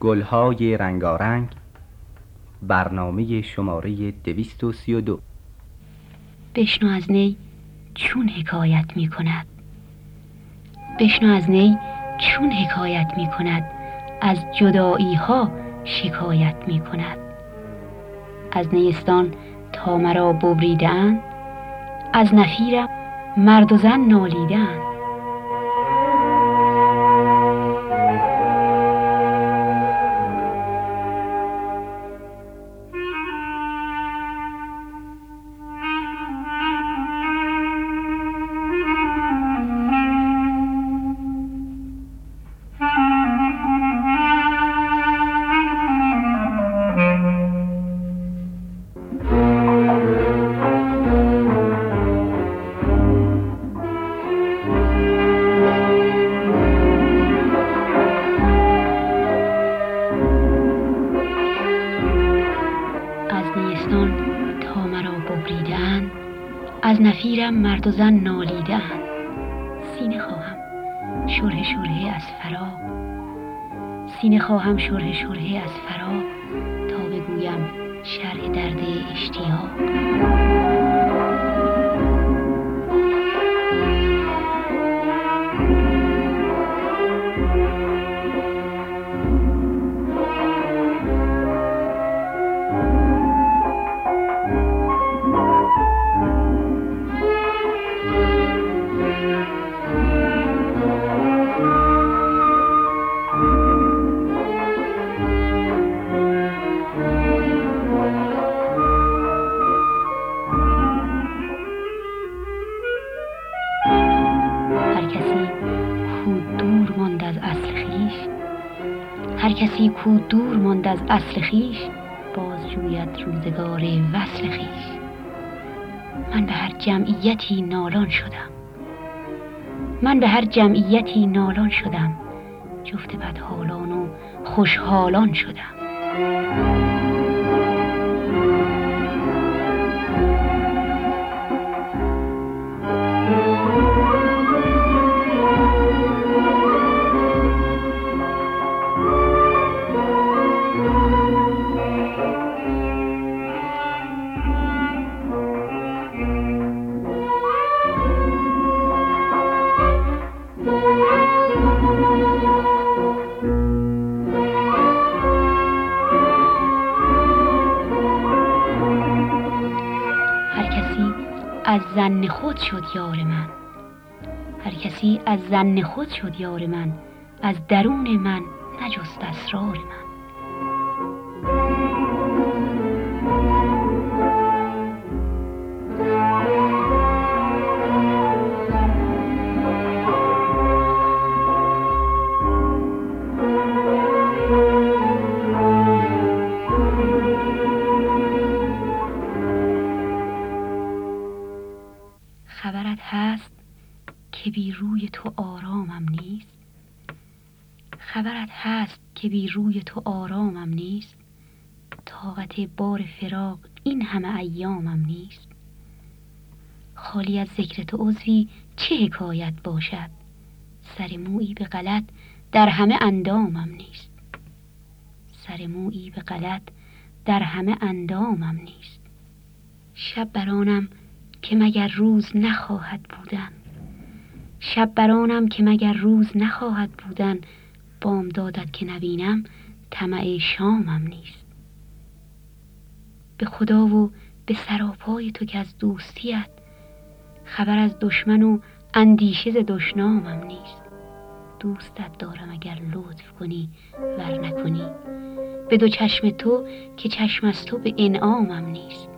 گلهای رنگارنگ برنامه شماره دویست و سی و دو. بشنو از نی چون حکایت می کند. بشنو از نی چون حکایت می کند. از جدایی ها شکایت می کند. از نیستان تا مرا ببریدن از نفیرم مرد و زن نالیدن نفیرم مرد و زن نالیده سینه خواهم شره شره از فراغ سینه خواهم شره شره از فراغ از اصل خیش باز جوید روزگار وصل خیش. من به هر جمعیتی نالان شدم. من به هر جمعیتی نالان شدم. جفت بدحالان و خوشحالان شدم. از زن خود شد یار من. هر کسی از زن خود شد یار من. از درون من نجست اسرار من. که بی روی تو آرامم نیست. طاقت بار فراق این همه ایامم نیست. خالی از ذکر تو عضوی چه حکایت باشد؟ سر مویی به غلط در همه اندامم نیست. سر مویی به غلط در همه اندامم نیست. شب برانم که مگر روز نخواهد بودن. شب برانم که مگر روز نخواهد بودن. بامدادت که نبینم طمع شامم نیست. به خدا و به سراپای تو که از دوستیت خبر از دشمن و اندیشه ز دشنامم نیست. دوستت دارم اگر لطف کنی ور نکنی. به دو چشم تو که چشم از تو به انعامم نیست.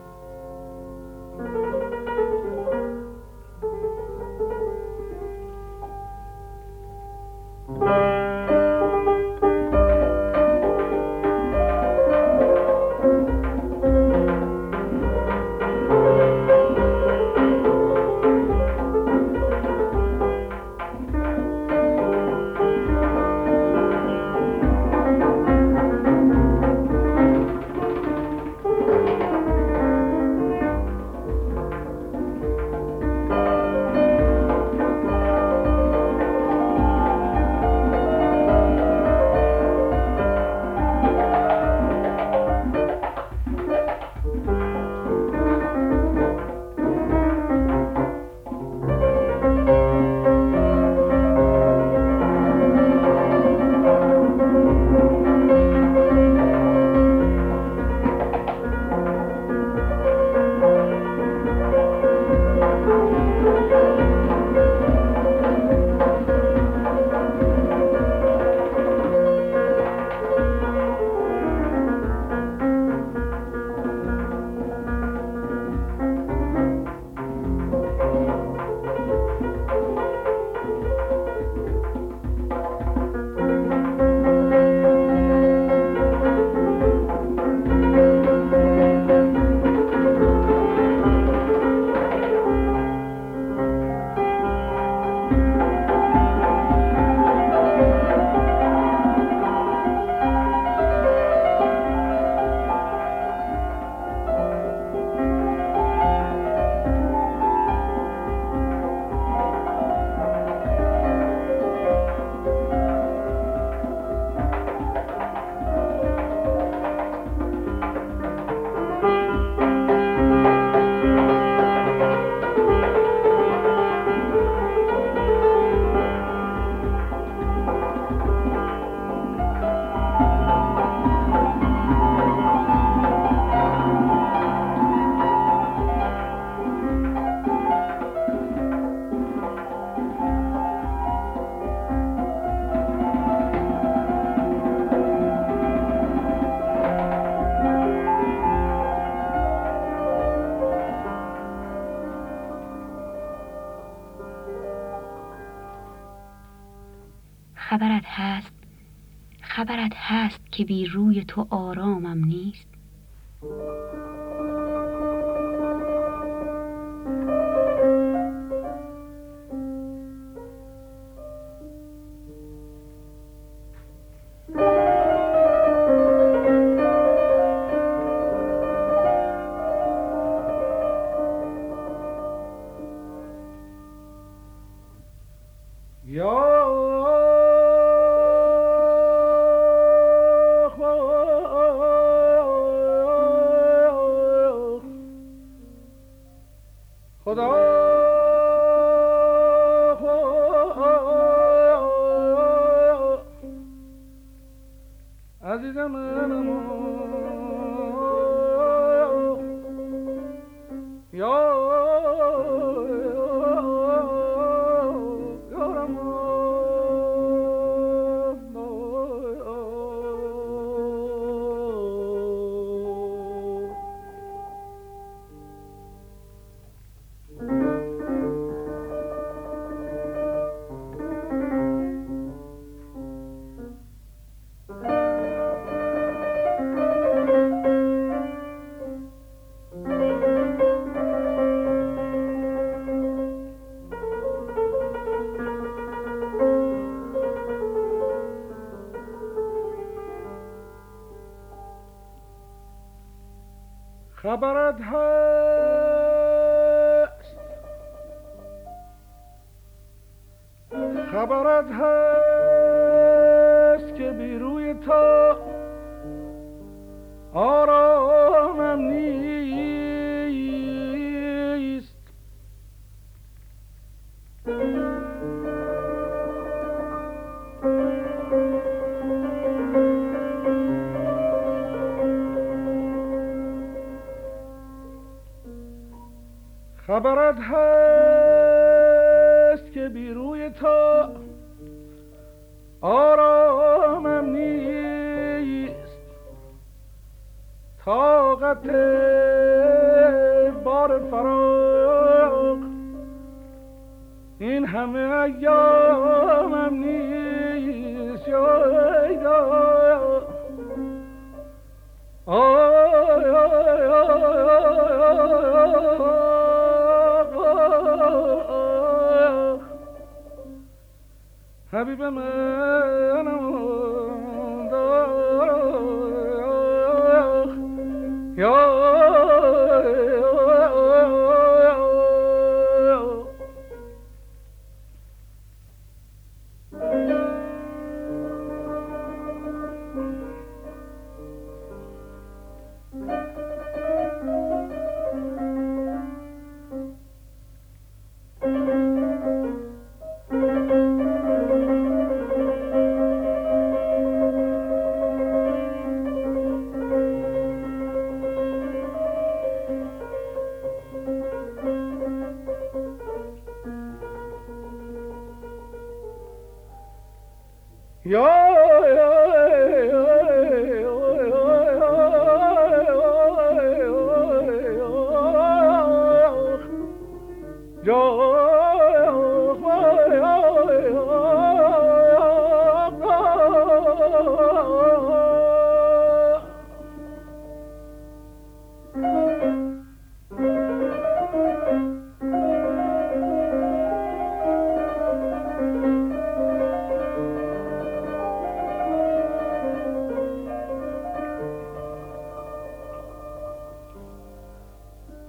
تو آرامم خبرت خبرت هست که بیروی تا آرامم نیست طاقت بار فراق این همه ایامم نیست آی آی حبیب منم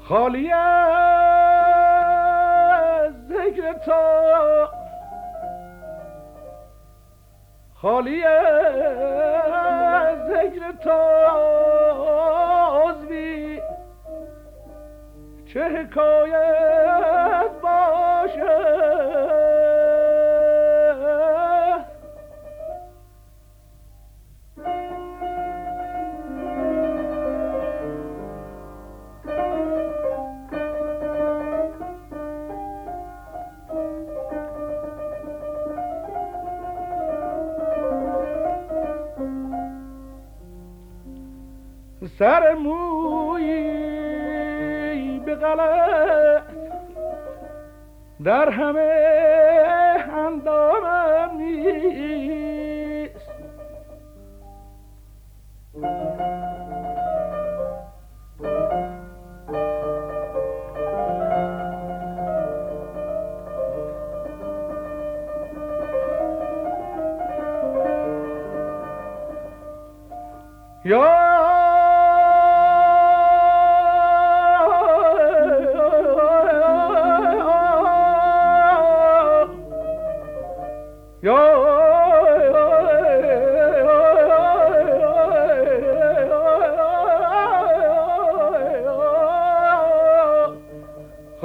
خالی از ذکر تا خالی از ذکر تا عضوی چه حکایت سر موی به غلط. در همه اندامم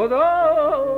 شهر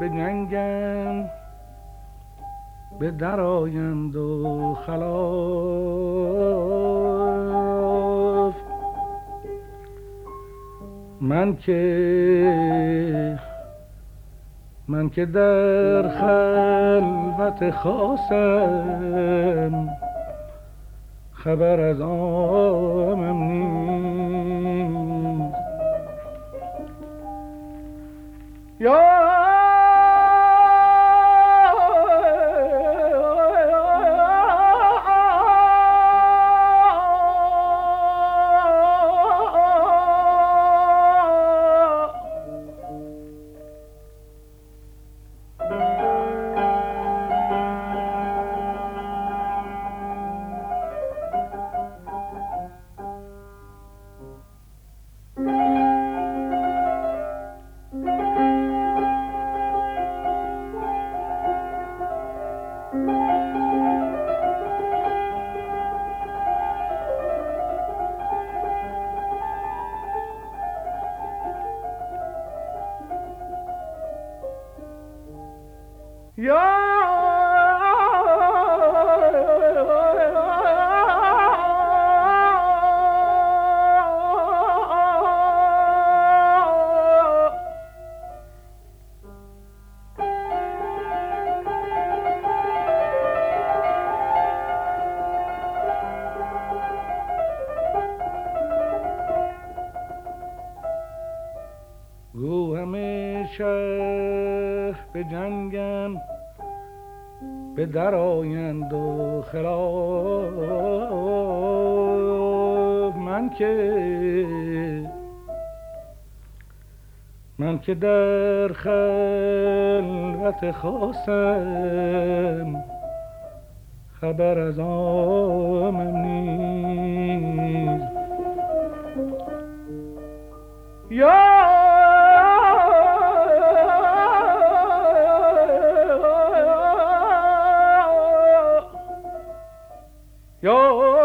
به ننگم به درآیند و خلاف. من که من که در خلوت خاصم خبر از آمم نیست. یا به در آیند و خلاف. من که من که در خلوت خواستم خبر از آمم نیست. یا Yo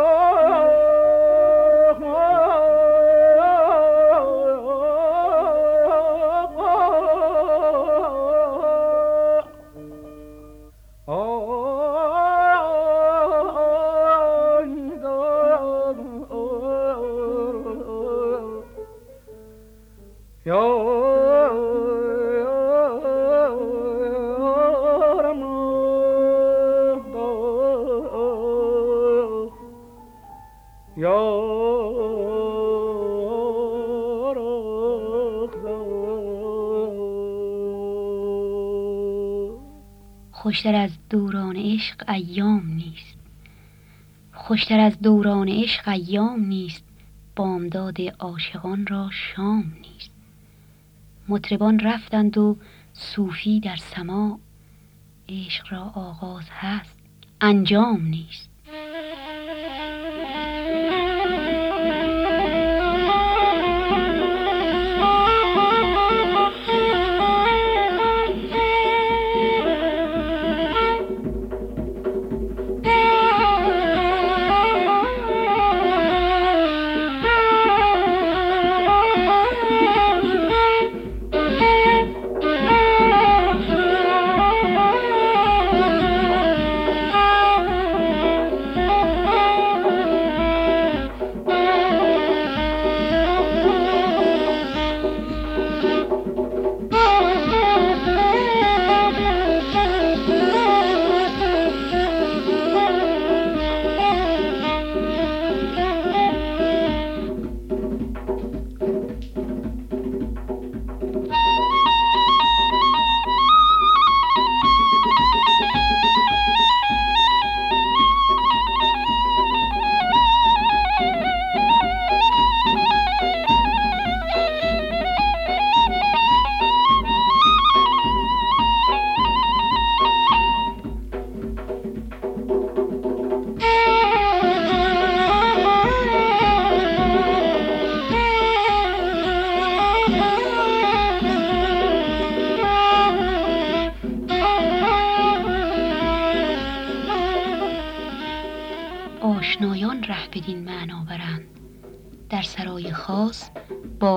خوشتر از دوران عشق ایام نیست. خوشتر از دوران عشق ایام نیست. بامداد عاشقان را شام نیست. مطربان رفتند و صوفی در سما عشق را آغاز هست. انجام نیست.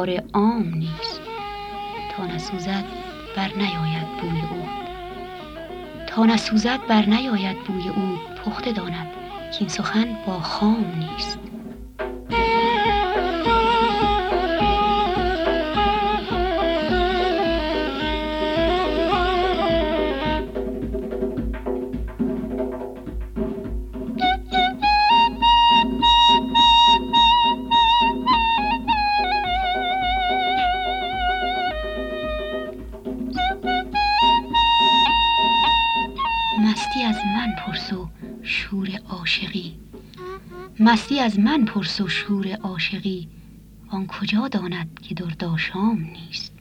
بار عام نیست. تا نسوزد بر نیاید بوی او. تا نسوزد بر نیاید بوی او پخته داند که این سخن با خام نیست. از من پرس و شور عاشقی آن کجا داند که درداشام نیست؟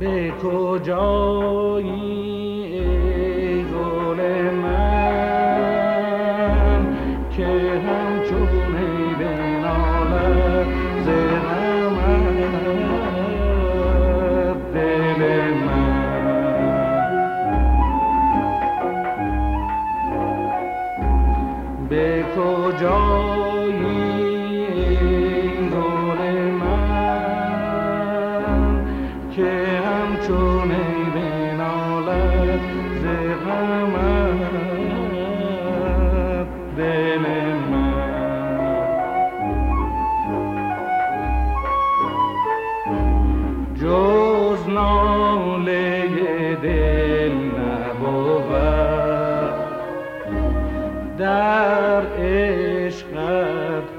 به کجایی؟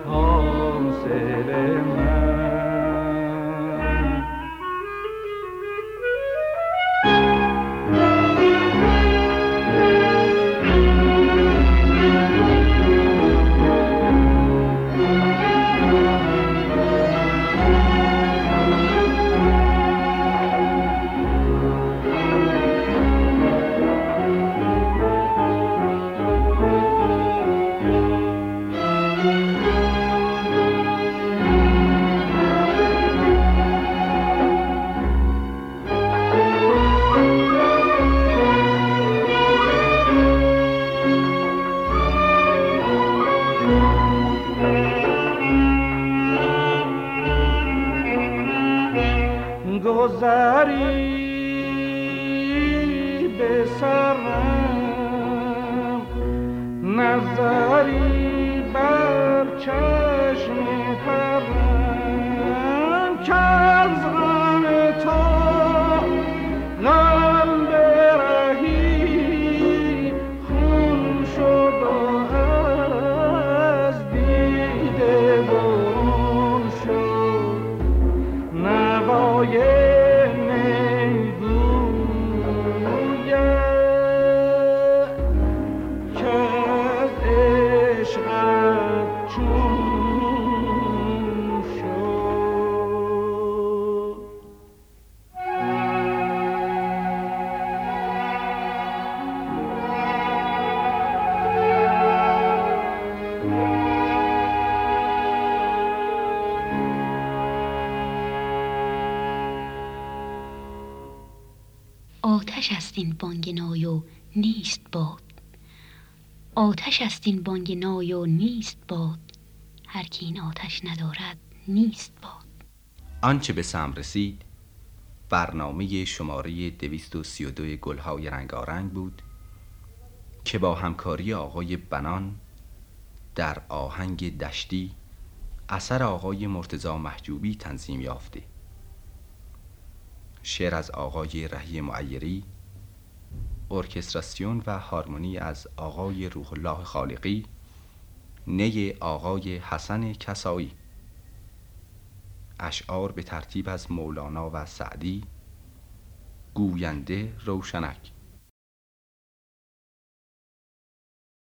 حاصل من. نظری بر چشم این بانگ نای و نیست باد. آتش است این بانگ نای و نیست باد. هر کی این آتش ندارد نیست باد. آنچه به سم رسید برنامه شماره 232 گلهای رنگارنگ بود که با همکاری آقای بنان در آهنگ دشتی اثر آقای مرتزا محجوبی تنظیم یافته. شعر از آقای رهی معیری ارکستراسیون و هارمونی از آقای روح الله خالقی نی آقای حسن کسایی. اشعار به ترتیب از مولانا و سعدی گوینده روشنک.